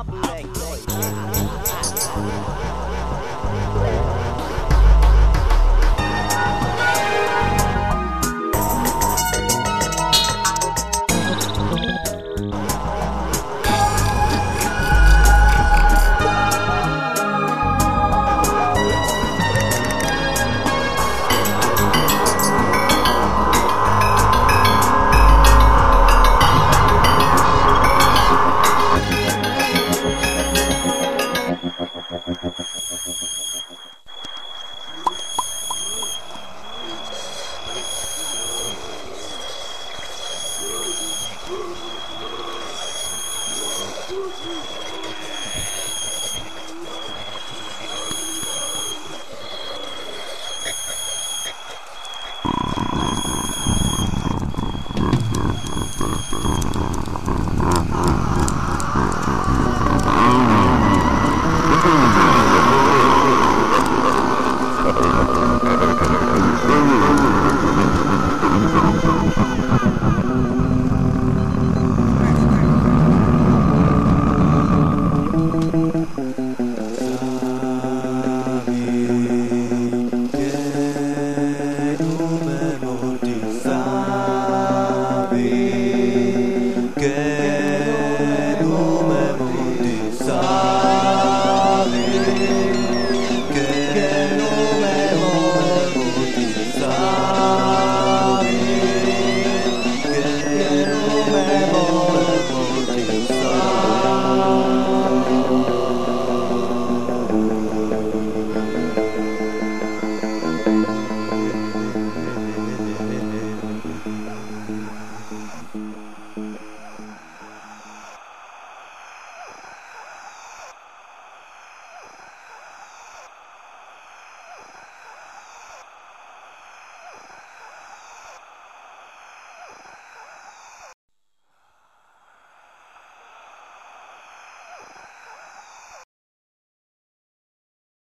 I'll be boy. Woo! good.